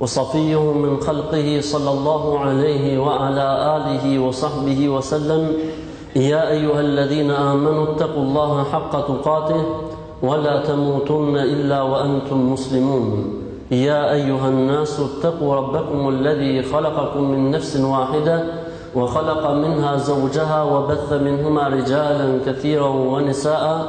وصفيه من خلقه صلى الله عليه وعلى اله وصحبه وسلم يا ايها الذين امنوا اتقوا الله حق تقاته ولا تموتن الا وانتم مسلمون يا ايها الناس اتقوا ربكم الذي خلقكم من نفس واحده وخلق منها زوجها وبث منهما رجالا كثيرا ونساء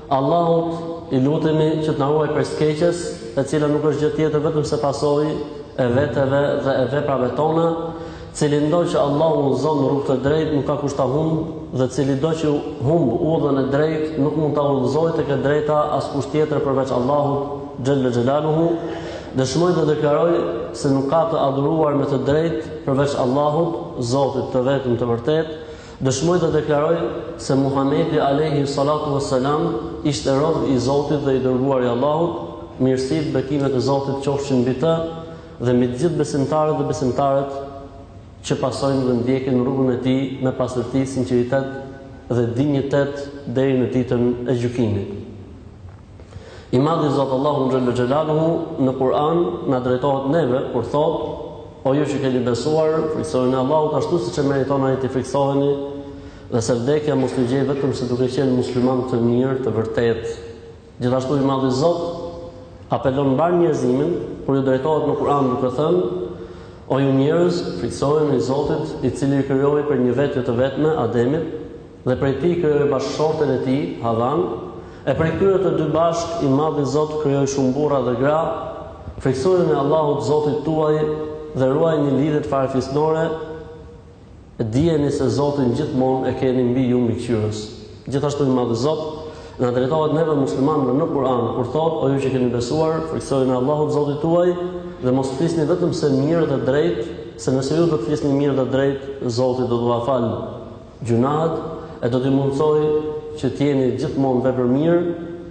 Allahut i lutemi që të na ruajë prej së keqes, e cila nuk është gjë tjetër vetëm se pasojë e veteve dhe e veprave tona, cilindo që Allahu udhëzon në rrugë të drejtë nuk ka kush ta humbë dhe cilido që humb udhën e drejtë nuk mund ta udhëzojë tek e drejta askush tjetër përveç Allahut xhelle xhelaluhu, dëshmoj dhe deklaroj se nuk ka të adhuruar me të drejtë përveç Allahut, Zotit të vetëm të vërtetë, Dëshmoj dhe deklaroj se Muhamedi alejhi salatu ves selam ishte rob i Zotit dhe i dërguari i Allahut, mirësitë, bekimet e Zotit qofshin mbi të dhe mbi të gjithë besimtarët dhe besimtaret që pasojnë dhe ndjekin rrugën e tij me pastërti, sinqeritet dhe dinjitet deri në Ditën e Gjykimit. I madhi Zot Allahu xhelle xhelaluhu në Kur'an na drejtohet neve kur thotë O ju që keni besuar, frikësojuni Allahut ashtu siç e meriton ai t'i frikësoheni, dhe se vdekja mos t'ju gjejë vetëm se duke qenë muslimanë të mirë, të vërtetë. Gjithashtu i madhi Zot apelon mbarë njerëzimin kur iu drejtohet në Kur'an duke thënë O ju njerëz, frikësojuni Zotit, i cili ju krijoi prej një veteje të vetme, Ademit, dhe prej tij krijoi bashkëshorten e tij, Havanë, e prej këtyre të dy bashkë i Madhi Zot krijoi shumë burra dhe gra, frikësojuni Allahut Zotit tuaj dhe ruajni lidhjet farefisnore, e dijeni se Zotin gjithmonë e keni mbi ju mbikëqyrës. Gjithashtu i Madhi Zot na drejtohet neve muslimanëve në Kur'an kur thotë, o ju që keni besuar, frikësojuni Allahut Zotit tuaj dhe mos flisni vetëm se mirë dhe drejtë, se nëse ju do të flisni mirë dhe drejtë, Zoti do t'ua falë. Gjynahet e do t'ju mundësojë që të jeni gjithmonë vepërmirë,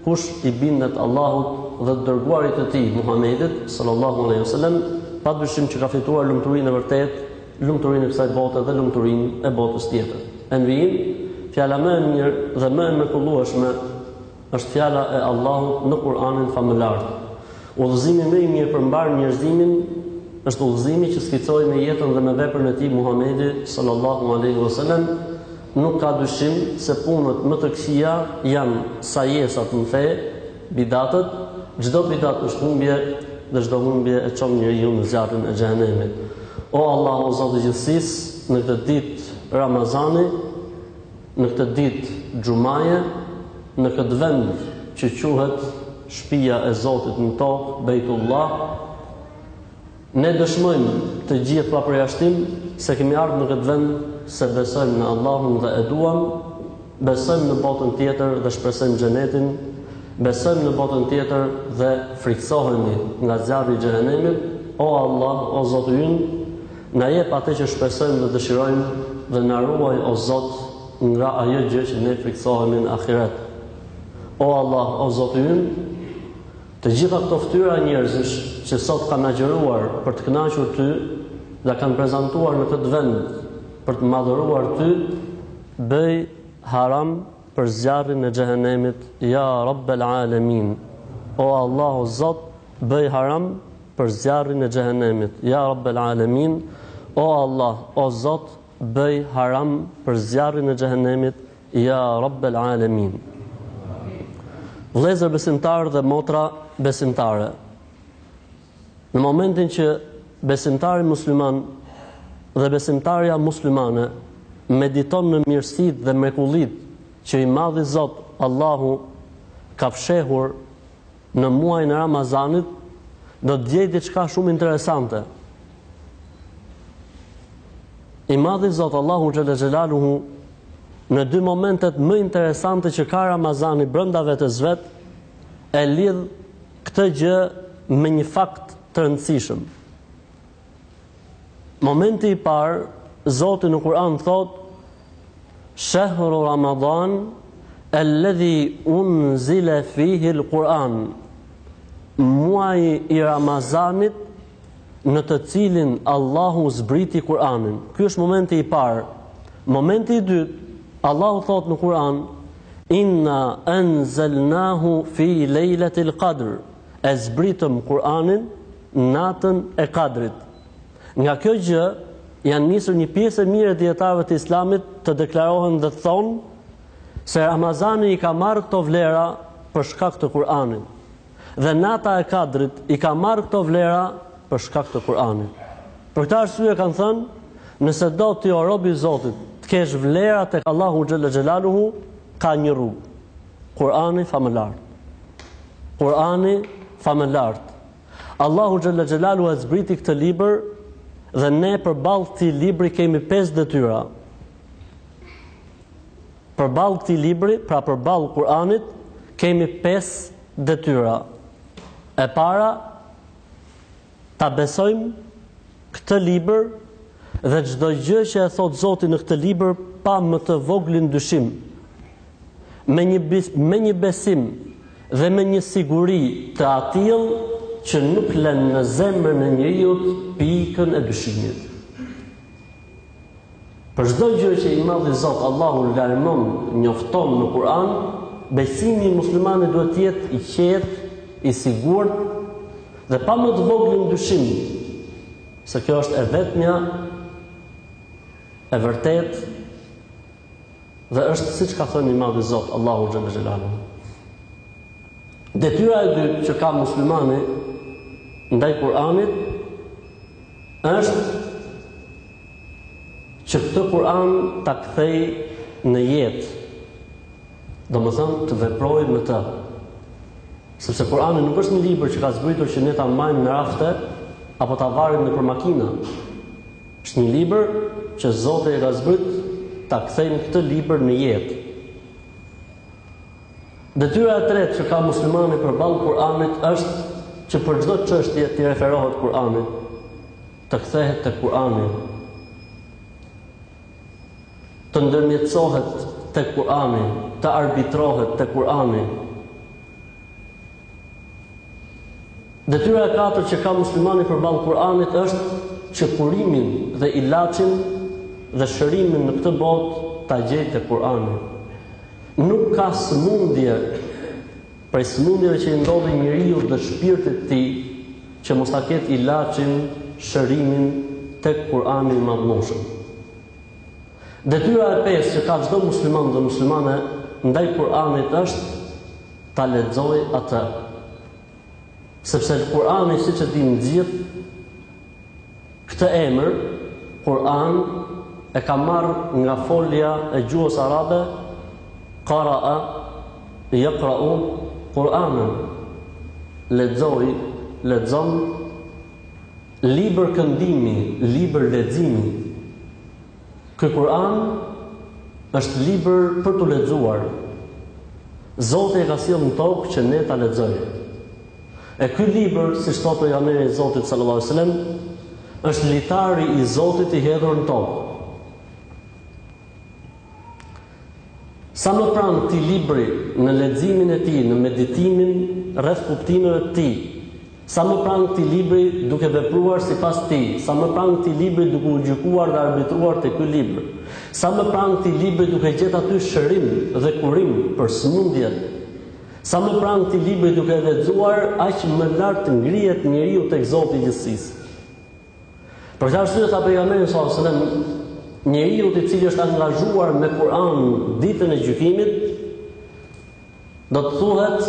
kush i bindet Allahut dhe të Dërguarit të Tij, Muhamedit, sallallahu alejhi ve selem, pa dyshim që ka fituar lumturinë e vërtetë, lumturinë e kësaj bote dhe lumturinë e botës tjetër. E në vijim, Fjala më e mirë dhe më e mrekullueshme, Është fjala e Allahut në Kur'anin famëlartë. Udhëzimi më i mirë për mbarë njerëzimin është udhëzimi që skicoi me jetën dhe me veprën e tij Muhamedi sallallahu alaihi wasallam. Nuk ka dyshim se punët më të këqija janë sajesat në fe, bidatet, çdo bidat është humbje dhe çdo humbje e çon njeriu në zjarrin e xhehenemit. O Allah o Zot i gjithësisë, në këtë ditë Ramazani, Në këtë ditë xhumaje, në këtë vend që quhet Shpia e Zotit në tokë, Bejtullah, ne dëshmojmë të gjithë pa përjashtim se kemi ardhur në këtë vend se besojmë në Allahun dhe e duam, besojmë në botën tjetër dhe shpresojmë xhenetin, besojmë në botën tjetër dhe frikësohemi nga zjarri i xhehenemit, o Allah, o Zoti ynë, Na jep atë që shpresojmë dhe dëshirojmë dhe na ruaj o Zot nga ajo gjë që ne frikësohemi në ahiret. O Allah, o Zoti ynë, të gjitha këto ftyra njerëzish që sot kanë agjëruar për të kënaqur ty dhe kanë prezantuar në këtë vend për të madhëruar ty, bëj haram për zjarrin e xhehenemit, ja Rabbel Alemin. O Allah, o Zot, bëj haram për zjarrin e xhehenemit ja rabbel alemin o Allah o Zot bëj haram për zjarrin e xhehenemit ja rabbel alemin Vlezër besimtarë dhe motra besimtare në momentin që besimtari musliman dhe besimtarja muslimane mediton në mirësitë dhe mrekullitë që i madhi Zot Allahu ka fshehur në muajin e Ramazanit do të gjejë diçka shumë interesante. I madhi Zot Allahu xhelle xhelaluhu në dy momentet më interesante që ka Ramazani brenda vetes së vet e lidh këtë gjë me një fakt të rëndësishëm. Momenti i parë, Zoti në Kur'an thotë: "Shahru Ramadan alladhi unzila fihi al-Quran." Muaji i Ramazanit në të cilin Allahu zbriti Kur'anin. Ky është momenti i parë. Momenti i dytë, Allahu thotë në Kur'an: "Inna anzalnahu fi lejlatil qadr." E zbritëm Kur'anin Natën e Kadrit. Nga kjo gjë janë nisur një pjesë e mirë e dijetarëve të Islamit të deklarohen dhe të thonë se Ramazani i ka marrë këto vlera për shkak të Kur'anit dhe Nata e Kadrit i ka marrë këto vlera për shkak të Kur'anit. Për këtë arsye kanë thënë, nëse do ti o rob i Zotit të kesh vlera tek Allahu xhelle xhelaluhu, ka një rrugë. Kur'ani famëlartë. Kur'ani famëlartë. Allahu xhelle xhelaluhu e zbriti këtë libër dhe ne përballë këtij libri kemi pesë detyra. Përballë këtij libri, pra përballë Kur'anit, kemi pesë detyra. E para, ta besojmë Këtë libër dhe çdo gjë që e thotë Zoti në këtë libër pa më të voglin dyshim. Me një, me një besim dhe me një siguri të atillë që nuk lën në zemrën e njeriut pikën e dyshimit. Për çdo gjë që i Madhi Zot Allahu lajmëron, njofton në Kur'an, besimi i muslimanit duhet të jetë i qetë, i sigurt dhe pa më të voglin dyshim se kjo është e vetmja e vërtet dhe është siç ka thënë i Madhi Zot Allahu xhalla xhelalu. Detyra e dytë që ka muslimani ndaj Kur'anit është që këtë Kur'an ta kthej në jetë. Domethënë të veprojë me të. Sepse Kur'ani nuk është një libër që ka zbritur që ne ta mbajmë në rafte apo ta varim nëpër makina. Është një libër që Zoti e ka zbrit ta kthejmë këtë libër në jetë. Detyra e tretë që ka muslimani përballë Kur'anit është që për çdo çështje t'i referohet Kur'anit, të kthehet te Kur'ani, të ndërmjetësohet te Kur'ani, të arbitrohet te Kur'ani. Detyra e katërt që ka muslimani përballë Kur'anit është që kurimin dhe ilaçin dhe shërimin në këtë botë ta gjejë te Kur'ani. Nuk ka sëmundje prej sëmundjeve që i ndodhin njeriut dhe shpirtit të tij që mos ta ketë ilaçin, shërimin, tek Kur'ani i Madhnushëm. Detyra e pesë që ka çdo musliman dhe muslimane ndaj Kur'anit është ta lexojë atë. Sepse Kur'ani siç e dimë të gjithë, këtë emër Kur'an e ka marrë nga folja e gjuhës arabe Qara'a yaqra'u Kur'anan. Lexoi, lexon, libër këndimi, libër leximi. Ky Kur'an është libër për t'u lexuar. Zoti e ka sjellë në tokë që ne ta lexojmë. E ky libër, siç thotë pejgamberi i Zotit sallallahu alajhi wasallam, është litari i Zotit i hedhur në tokë. Sa më pranë këtij libri në leximin e tij, në meditimin rreth kuptimeve të tij, sa më pranë këtij libri duke vepruar sipas tij, sa më pranë këtij libri duke u gjykuar dhe arbitruar te ky libër, sa më pranë këtij libri duke gjetë aty shërim dhe kurim për sëmundjet, sa më pranë këtij libri duke e lexuar, aq më lart ngrihet njeriu tek Zoti i gjithësisë. Për këtë arsye tha pejgamberi sallallahu alajhi wasallam, njeriu i cili është angazhuar me Kur'an ditën e gjykimit, do të thuhet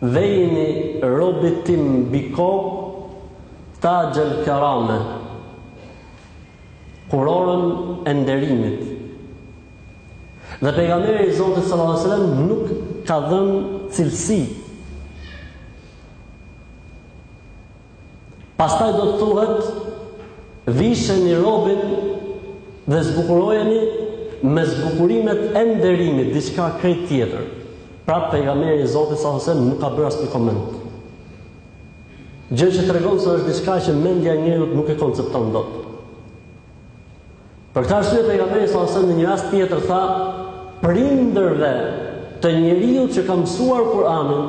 vejini robit tim mbi kokë taxhel kerame kurorën e nderimit dhe pejgamberi i Zotit sallallahu alajhi wasallam nuk ka dhënë cilësi Pastaj do të thuhet, visheni robin dhe zbukurojeni me zbukurimet e nderimit, diçka krejt tjetër. Pra pejgamberi i Zotit sa ose nuk ka bërë asnjë koment. Gjë që tregon se është diçka që mendja e njeriut nuk e koncepton dot. Për këtë arsye Pejgamberi sallallahu alajhi wasallam në një rast tjetër tha prindërve të njeriut që ka mësuar Kur'anin,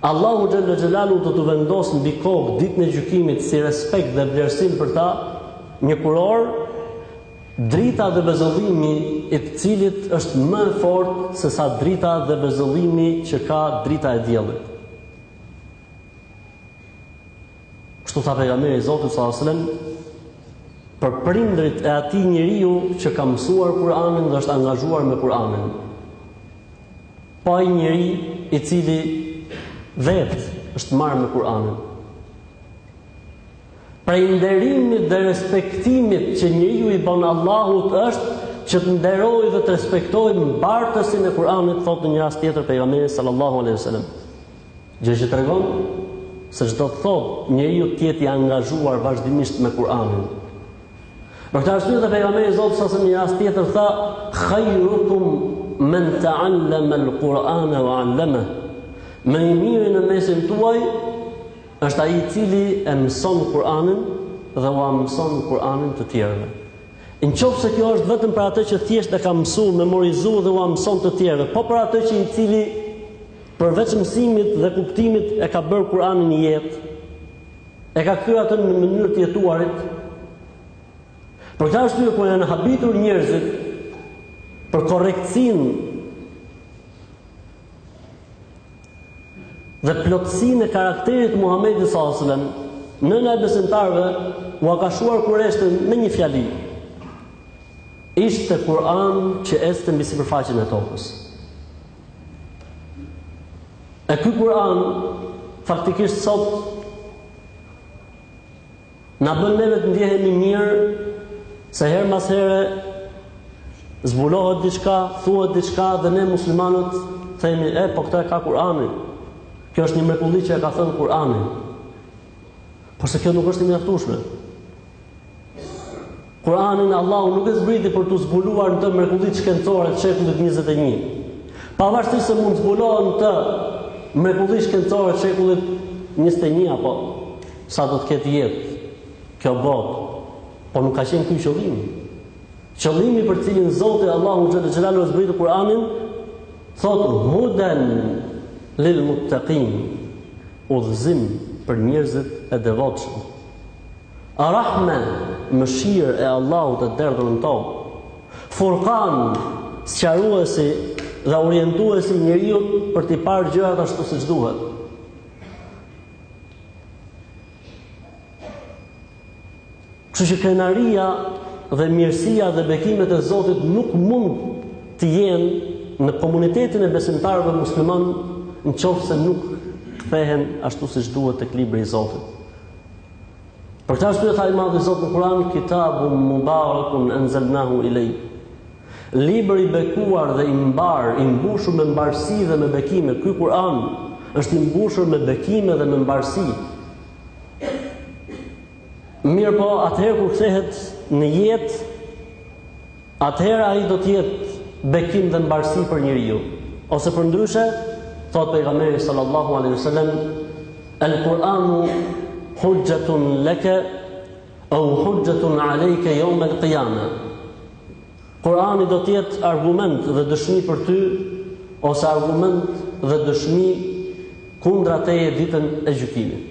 Allahu xhalla xhelalu do t'u vendosë mbi kokë ditën e gjykimit si respekt dhe vlerësim për ta një kurorë drita dhe vezullimi i të cilit është më e fortë se sa drita dhe vezullimi që ka drita e diellit. Kështu tha Pejgamberi i Zotit sallallahu alajhi wasallam për prindërit e atij njeriu që ka mësuar Kur'anin dhe është angazhuar me Kur'anin. Po ai njeri i cili vetë është marrë me Kur'anin. Prej nderimit dhe respektimit që njeriu i bën Allahut është që të nderojë dhe të respektojë mbartësin e Kur'anit, thotë në një rast tjetër pejgamberi sallallahu alaihi wasallam. Gjë që tregon se ç'do të thotë njeriu të jetë i angazhuar vazhdimisht me Kur'anin. Për këtë arsye dhe pejgamberi i Zotit sa se në një rast tjetër tha khayrukum man ta'allama al-Qur'ana wa 'allama. Më i miri në mesin tuaj është ai i cili e mëson Kur'anin dhe ua mëson Kur'anin të tjerëve. Në qoftë se kjo është vetëm për atë që thjesht e ka mësu, memorizu dhe ua mëson të tjerëve, po për atë që i cili Përveç mësimit dhe kuptimit e ka bërë Kur'anin jetë, e ka kthyer atë në mënyrë të jetuarit. Për këtë arsye kur janë habitur njerëzit për korrektësinë dhe plotësinë e karakterit të Muhamedit sallallahu alajhi wasallam, nëna e besimtarëve ua ka shuar kureshtjen me një fjali. Ishte Kur'an që ecte mbi sipërfaqen e tokës. E ky Kur'an faktikisht sot na bën neve të ndjehemi mirë se herë mbas here zbulohet diçka, thuhet diçka dhe ne muslimanët themi e po këtë e ka Kur'ani. Kjo është një mrekulli që e ka thënë Kur'ani. Por se kjo nuk është e mjaftueshme. Kur'anin Allahu nuk e zbriti për t'u zbuluar në të mrekullitë shkencore të shekullit 21. Pavarësisht se mund të zbulohen në të mrekulli shkencore të shekullit 21 apo sa do të ketë jetë kjo botë, por nuk ka qenë ky qëllimi. Qëllimi për cilin Zoti Allahu xhelle xhelaluhu e zbriti Kur'anin thotë huden lil muttaqin, udhëzim për njerëzit e devotshëm. Rahme, Mëshirë e Allahut e derdhur në tokë. Furqan, Sqaruesi dhe orientuesi i njeriut për t'i parë gjërat ashtu siç duhet. Kështu që krenaria dhe mirësia dhe bekimet e Zotit nuk mund të jenë në komunitetin e besimtarëve muslimanë në qoftë se nuk kthehen ashtu siç duhet tek libri i Zotit. Për këtë arsye tha i madhi Zot në Kur'an kitabun mubarakun anzalnahu ilayk. Libër i bekuar dhe i mbarë, i mbushur me mbarësi dhe me bekime. Ky Kur'an është i mbushur me bekime dhe me mbarësi. Mirëpo, atëherë kur kthehet në jetë, atëherë ai do të jetë bekim dhe mbarësi për njeriu, ose përndryshe, thotë Pejgamberi sallallahu alejhi ve selem, El Kur'anu hujjatun leke au hujjatun alejke jom el qiyame. Kur'ani do të jetë argument dhe dëshmi për ty, ose argument dhe dëshmi kundra teje ditën e gjykimit.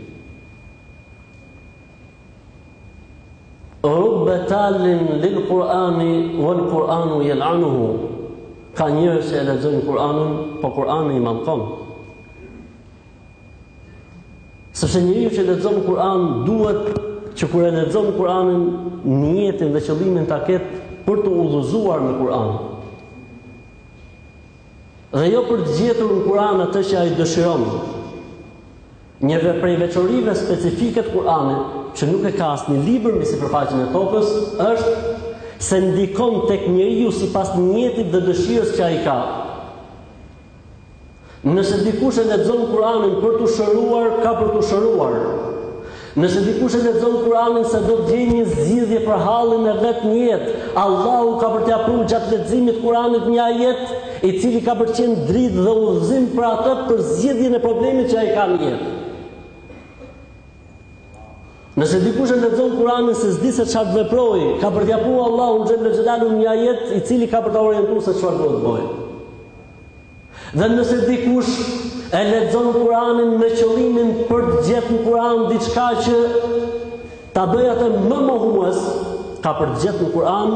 Rubbe talin lil Kur'ani wal Kur'anu yal'anuhu. Ka njerëz që e lexojnë Kur'anin, po Kur'ani i mallkon. Sepse njeriu që lexon Kur'an duhet që kur e lexon Kur'anin, nijetin dhe qëllimin ta ketë për t'u udhëzuar me Kur'an. Dhe jo për të gjetur në Kur'an atë që ai dëshiron. Një prej veçorive specifike të Kur'anit, që nuk e ka asnjë libër mbi sipërfaqen e tokës, është se ndikon tek njeriu sipas nijetit dhe dëshirës që ai ka. Nëse dikush e lexon Kur'anin për t'u shëruar, ka për t'u shëruar. Nëse dikush e lexon Kur'anin se do të gjejë një zgjidhje për hallin e vet në jetë, Allahu ka për t'ia pru gjatë leximit të Kur'anit një ajet i cili ka për qenë dritë dhe udhëzim për atë për zgjidhjen e problemit që ai ka në jetë. Nëse dikush e lexon Kur'anin se s'di se çfarë të veprojë, ka për t'i hapur Allahu xhele xhelaluhu një ajet i cili ka për ta orientuar se çfarë duhet të bëjë. Dhe nëse dikush e lexon Kur'anin me qëllimin për të gjetur në Kur'an diçka që ta bëjë atë më mohues, ka për të gjetur në Kur'an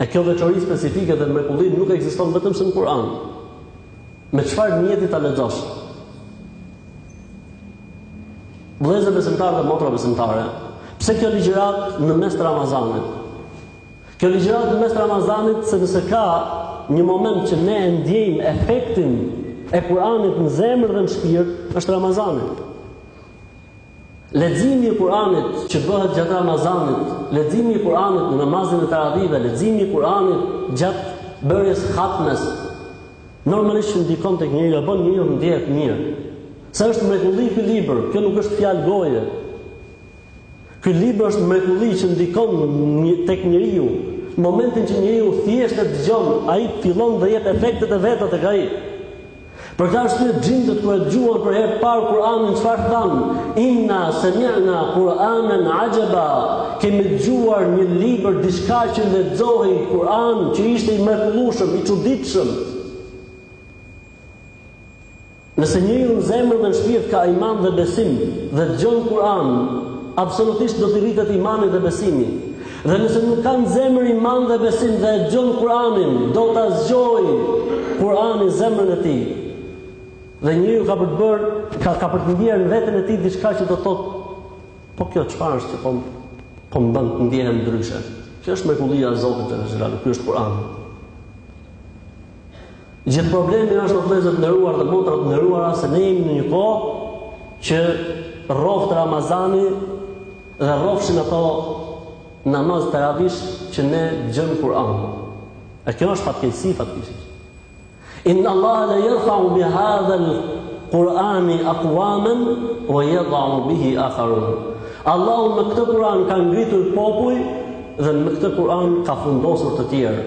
E kjo veçori specifike dhe mrekulli nuk ekziston vetëm se në Kur'an. Me çfarë nijeti ta lexosh? Vëllezër besimtarë dhe motra besimtare, pse kjo ligjëratë në mes të Ramazanit? Kjo ligjëratë në mes të Ramazanit se nëse ka një moment që ne e ndjejmë efektin e Kur'anit në zemër dhe në shpirt, është Ramazani. Leximi i Kur'anit që bëhet gjatë Ramazanit, leximi i Kur'anit në namazin e teravive, leximi i Kur'anit gjatë bërjes së hatmes, normalisht që ndikon tek njeriu, e bën njeriu të ndjehet mirë. Se është mrekulli ky libër, kjo nuk është fjalë goje. Ky libër është mrekulli që ndikon tek njeriu. Në momentin që njeriu thjesht e dëgjon, ai fillon dhe jep efektet e veta tek ai. Për këtë arsye xhindët kur e dëgjuan për herë të parë Kur'anin çfarë thanë? Inna sami'na Kur'anan ajaba. Kemi dëgjuar një libër diçka që lexohej Kur'an që ishte i mrekullueshëm, i çuditshëm. Nëse njeriu në zemër dhe në shpirt ka iman dhe besim dhe dëgjon Kur'an, absolutisht do t'i rritet imani dhe besimi. Dhe nëse nuk ka në zemër iman dhe besim dhe e dëgjon Kur'anin, do ta zgjojë Kur'ani zemrën e tij. Dhe njeriu ka për të bërë, ka ka për të ndjerë në veten e tij diçka që do të thotë, po kjo çfarë është që po po më bën të ndjehem ndryshe. Kjo është mrekullia e Zotit xhele xhelaluhu, ky është Kur'ani. Gjithë problemi është o vëllezër të nderuar dhe motra të nderuara se ne jemi në një kohë që rroftë Ramazani dhe rrofshin ato namaze teravish që ne dëgjojmë Kur'an. E kjo është fatkeqësi fatkeqësi. Inna Allah la yarfa'u bi hadha al-Qur'ani aqwaman wa yadh'u bihi akharun. Allahu me këtë Kur'an ka ngritur popuj dhe me këtë Kur'an ka fundosur të tjerë.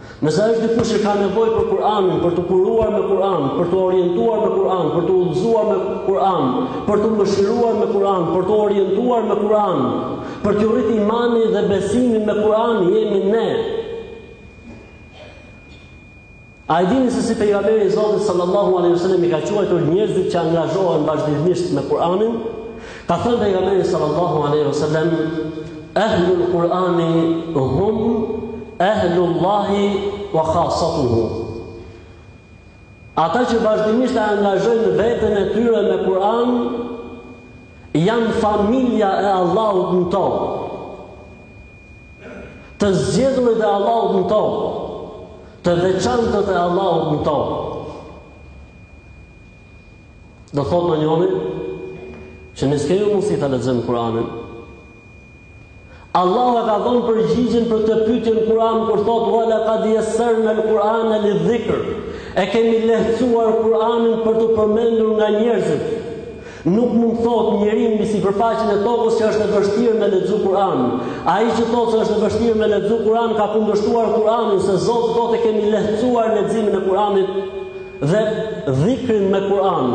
Nëse është dikush që ka nevojë për Kur'anin, për t'u kuruar me Kur'an, për t'u orientuar me Kur'an, për t'u udhëzuar me Kur'an, për t'u mëshiruar me Kur'an, për t'u orientuar me Kur'an, për t'iu rrit imani dhe besimi me Kur'an, jemi ne. A e dini se si pejgamberi i Zotit sallallahu alaihi wasallam i ka quajtur njerëzit që angazhohen vazhdimisht me Kur'anin? Ka thënë pejgamberi sallallahu alaihi wasallam, "Ahlul Kur'ani hum ahlullahi wa khassatuhu." Ata që vazhdimisht e angazhojnë veten e tyre me Kur'an janë familja e Allahut në tokë. Të zgjedhurit e Allahut në tokë, të veçantët e Allahut në tokë. Do thotë ndonjëri, që ne s'kemi mundësi ta lexojmë Kur'anin. Allahu e ka dhënë përgjigjen për këtë pyetje në Kur'an kur thotë wa laqad yassarna al-Qur'ana lidh-dhikr. E kemi lehtësuar Kur'anin për t'u përmendur nga njerëzit. Nuk mund thotë njeriu mbi sipërfaqen e tokës që është e vështirë me lexu Kur'an. Ai që thotë se është e vështirë me lexu Kur'an ka kundërshtuar Kur'anin se Zoti thotë e kemi lehtësuar leximin e Kur'anit Dhe dhikrin me Kur'an.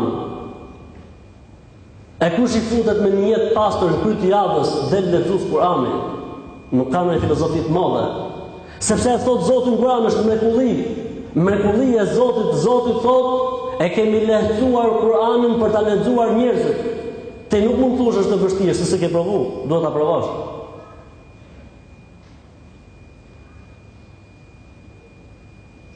E kush i futet me nijet të pastër në krye të javës del lexues Kur'ani, nuk ka ndonjë filozofi të madhe. Sepse e thotë Zoti në Kur'an është mrekulli. Mrekulli e Zotit, Zoti thotë, e kemi lehtësuar Kur'anin për ta lexuar njerëzit. Ti nuk mund të thuash është e vështirë, se s'e ke provu, duhet ta provosh.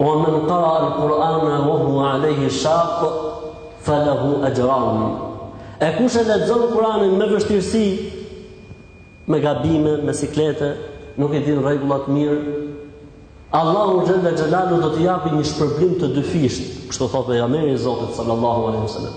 Wa man qara al Kur'ana wa huwa alayhi shaq falahu ajran. E kush e lexon Kur'anin me vështirësi, me gabime, me siklete, nuk i din rregullat mirë, Allahu xhalla xhelalu do t'i japë një shpërblim të dyfishtë, kështu thotë pejgamberi i Zotit sallallahu alaihi wasallam.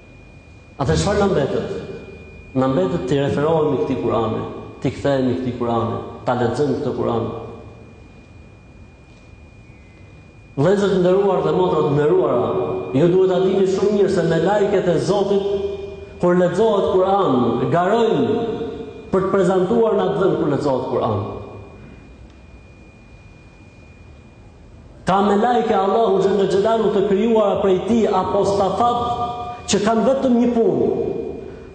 Atëherë çfarë na mbetet? Na mbetet t'i referohemi këtij Kur'ani, t'i kthehemi këtij Kur'ani, ta lexojmë këtë Kur'an. Vëllezër të nderuar dhe motra të nderuara, ju duhet ta dini shumë mirë se melajket e Zotit kur lexohet Kur'an, garojnë për të prezantuar në atë vend kur lexohet Kur'an. Ka melajke Allahu xhelle xhelaluhu të krijuara prej tij apostafat që kanë vetëm një punë,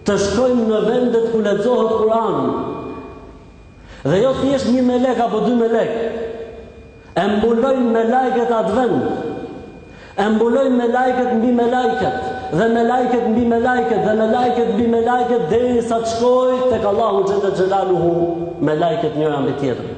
të shkojnë në vendet ku lexohet Kur'an. Dhe jo thjesht një melek apo dy melek, e mbulojnë melajket atë vend, e mbulojnë melajket mbi melajket, dhe melajket mbi melajket, dhe melajket mbi melajket, derisa të shkojnë tek Allahu xhelle xhelaluhu melajket njëra mbi tjetrën.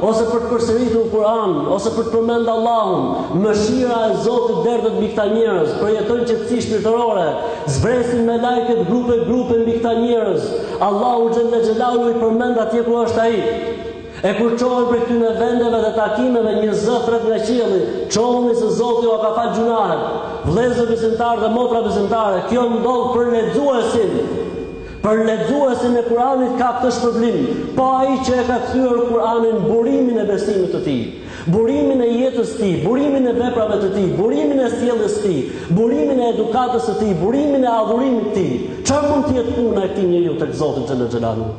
ose për të përsëritur Kur'anin, ose për të përmend Allahun, mëshira e Zotit derdhet mbi këta njerëz, përjetojnë qetësi shpirtërore, zbresin melajket grupe grupe mbi këta njerëz. Allahu xhelle xhelaluhu i përmend atje ku është ai. E kur çohen prej këtyne vendeve dhe takimeve një zë thërret nga qielli, çohuni se Zoti ua ka falë gjynahet, vëllezër besimtarë dhe motra besimtare, kjo ndodh për lexuesin, Për lexuesin e Kur'anit ka këtë shpërblim, po ai që e ka kthyer Kur'anin burimin e besimit të tij, burimin e jetës së tij, burimin e veprave të tij, burimin e sjelljes së tij, burimin e edukatës së tij, burimin e adhurimit të tij. Çfarë mund të jetë puna e këtij njeriu tek Zoti xhelle xhelaluhu?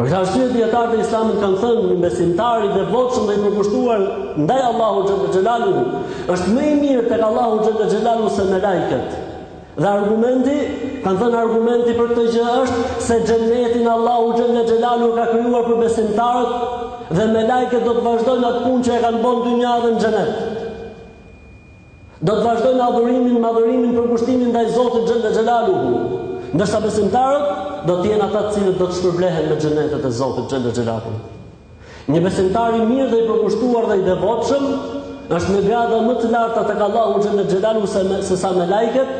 Për këtë arsye dijetarët e Islamit kanë thënë një besimtar i devotshëm dhe i përkushtuar ndaj Allahut xhelle xhelaluhu është më i mirë tek Allahu xhelle xhelaluhu se melajket. Dhe argumenti, kanë thënë argumenti për këtë gjë është se xhennetin Allahu xhelle xhelaluhu e ka krijuar për besimtarët dhe melajket do të vazhdojnë atë punë që e kanë bë në dynja dhe në xhennet. Do të vazhdojnë adhurimin madhërimin, përkushtimin ndaj Zotit Xhelle Xhelaluhu, ndërsa besimtarët do të jenë ata të cilët do të shpërblehen me xhenetet e Zotit Xhelle Xhelaluhu. Një besimtar i mirë dhe i përkushtuar dhe i devotshëm është në grada më të larta tek Allahu Xhelle Xhelaluhu se, sesa melajket,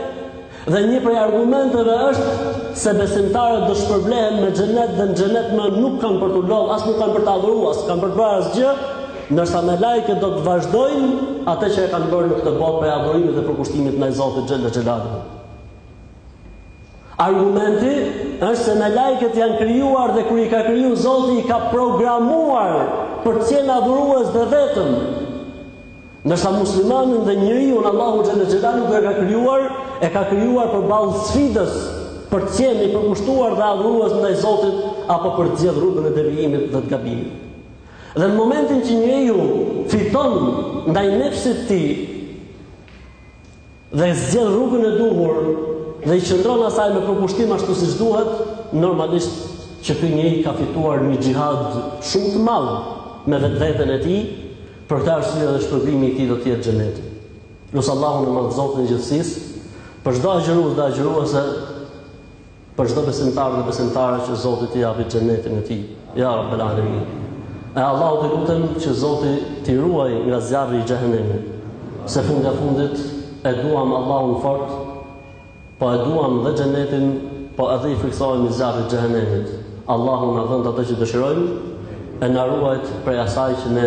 Dhe një prej argumenteve është se besimtarët do shpërblehen me xhenet dhe në xhenet më nuk kanë për t'u lodh, as nuk kanë për të adhuruar, as kanë për të bërë asgjë, ndërsa melajket do të vazhdojnë atë që e kanë bërë në këtë botë prej adhurimit dhe përkushtimit ndaj Zotit xhelle xhelaluhu. Argumenti është se melajket janë krijuar dhe kur i ka kriju Zoti i ka programuar për të qenë adhurues dhe vetëm Ndërsa muslimanin dhe njeriun Allahu xhelle xhelaluhu e ka krijuar, e ka krijuar përballë sfidës për të qenë i përkushtuar dhe adhurues ndaj Zotit apo për të zgjedh rrugën e devijimit dhe të gabimit. Dhe në momentin që njeriu fiton ndaj nefsit të tij, dhe e zgjedh rrugën e duhur dhe i qëndron asaj me përkushtim ashtu siç duhet, normalisht që ky njeri ka fituar një xhihad shumë të madh me vetveten e tij, për këtë arsye edhe shpërblimi i tij do të jetë xheneti. Lus Allahun e Madh Zotin e gjithësisë për çdo agjërues dhe agjëruese Për çdo besimtar dhe besimtare që Zoti t'i japë xhenetin e tij. Ja Rabbel Alemin. E Allah të lutem që Zoti t'i ruaj nga zjarri i xhehenemit. Se fundja fundit e duam Allahun fort, po e duam dhe xhenetin, po edhe i frikësohemi zjarrit të xhehenemit. Allahu na dhëntë atë që dëshirojmë e na ruajt prej asaj që ne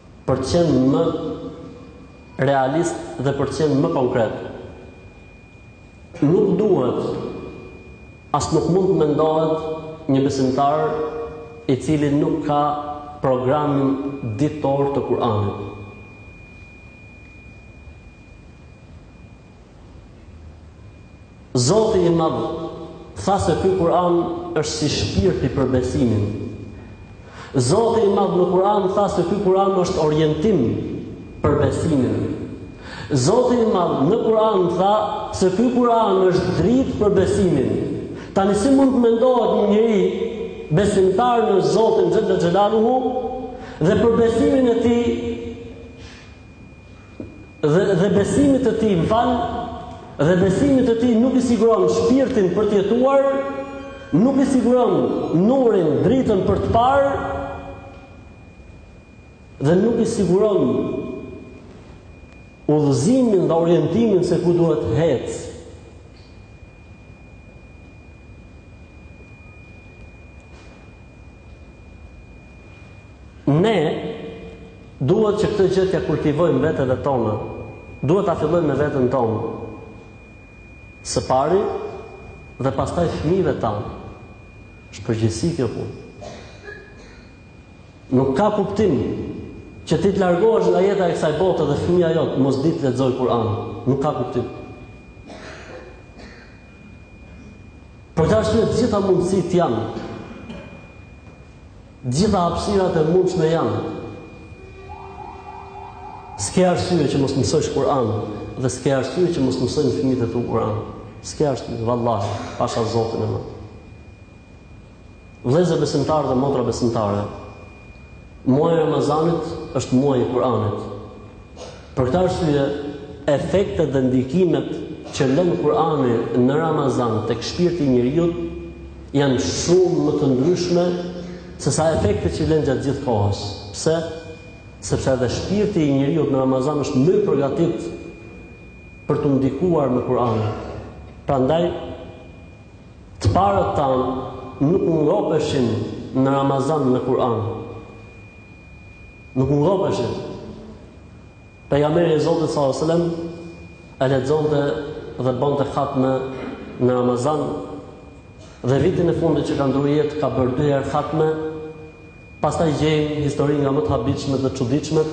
Për të qenë më realist dhe për të qenë më konkret. Nuk duhet as nuk mund të mendohet një besimtar i cili nuk ka programin ditor të Kur'anit. Zoti i Madh tha se ky Kur'an është si shpirti për besimin. Zoti i Madh në Kur'an tha se ky Kur'an është orientim për besimin. Zoti i Madh në Kur'an tha se ky Kur'an është dritë për besimin. Tani si mund të mendohet një njeri besimtar në Zotin Xhelle Xhelaluhu dhe për besimin e tij Dhe dhe besimit të tij, fal, dhe besimit të tij nuk i siguron shpirtin për të jetuar, nuk i siguron nurin, dritën për të parë dhe nuk i siguron udhëzimin dhe orientimin se ku duhet hec. Ne duhet që këtë gjë t'ja kultivojmë veteve tona. Duhet ta fillojmë me veten tonë. Së pari dhe pastaj fëmijëve tanë. Është përgjegjësi kjo punë. Nuk ka kuptim që ti të largohesh nga jeta e kësaj bote dhe fëmija jot mos dijë të lexojë Kur'an. Nuk ka kuptim. Por tash të gjitha mundësit janë Gjitha hapësirat e mundshme janë. S'ke arsye që mos mësosh Kur'an dhe s'ke arsye që mos mësojnë fëmijët e tu Kur'an. S'ke arsye, vallahi, pasha Zotin e më. Vëllezër besimtarë dhe motra besimtare, muaji i Ramazanit është muaj i Kur'anit. Për këtë arsye, efektet dhe ndikimet që len Kur'ani në Ramazan tek shpirti i njeriut janë shumë më të ndryshme se sa efektet që len gjatë gjithë kohës. Pse? Sepse edhe shpirti i njeriut në Ramazan është më i përgatit për t'u ndikuar me Kur'anin. Prandaj të parët tanë nuk ngopeshin në Ramazan me Kur'an. Nuk u ngopeshin. Pejgamberi i Zotit sallallahu alajhi wasallam e lexonte dhe bonte hatme në Ramazan dhe vitin e fundit që ka ndrru jetë ka bërë dy herë hatme. Pastaj gjejmë histori nga më të habitshmet dhe çuditshmet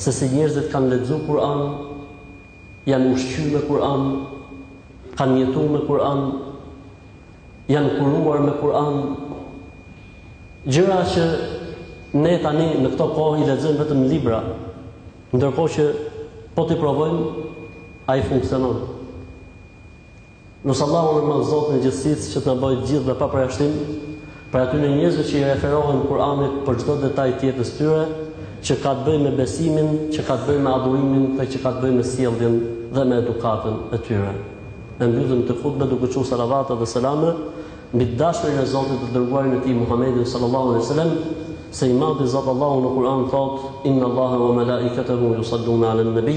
se si njerëzit kanë lexuar Kur'an, janë ushqyer me Kur'an, kanë jetuar me Kur'an, janë kuruar me Kur'an, gjëra që ne tani në këto kohë i lexojmë vetëm në libra, ndërkohë që po t'i provojmë, ai funksionon. Lus Allahun, Zotin e gjithësisë që të na bëjë të gjithëve pa përjashtim, Prej atyre njerëzve që i referohen Kur'anit për çdo detaj të jetës tyre, që ka të bëjë me besimin, që ka të bëjë me adhurimin dhe që ka të bëjë me sjelljen dhe me edukatën e tyre. E mbyllim këtë hutbe duke çuar salavate dhe selame mbi të dashurin e Zotit, të dërguarin e tij Muhammedin sallallahu alaihi wasallam, se i madhi Zot Allahu në Kur'an thotë: "Inna Allaha wa malaikatahu yusalluna 'alan nabi"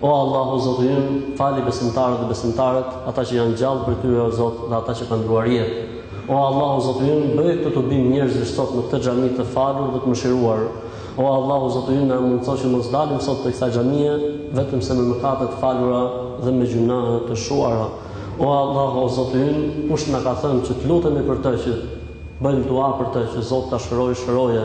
O Allahu Zoti ynë, fali besimtarët dhe besimtaret, ata që janë gjallë prej tyre o Zot dhe ata që kanë ndruar jetë. O Allahu Zoti ynë, bëje këtë tubim njerëzish sot në këtë xhami të falur dhe të mëshiruar. O Allahu Zoti ynë, na e mundëso që mos dalim sot prej kësaj xhamie vetëm se me mëkate të falura dhe me gjynahe të shuara. O Allahu o Zoti ynë, kush na ka thënë që të lutemi për të që bëjmë dua për të që Zoti ta shërojë, shëroje.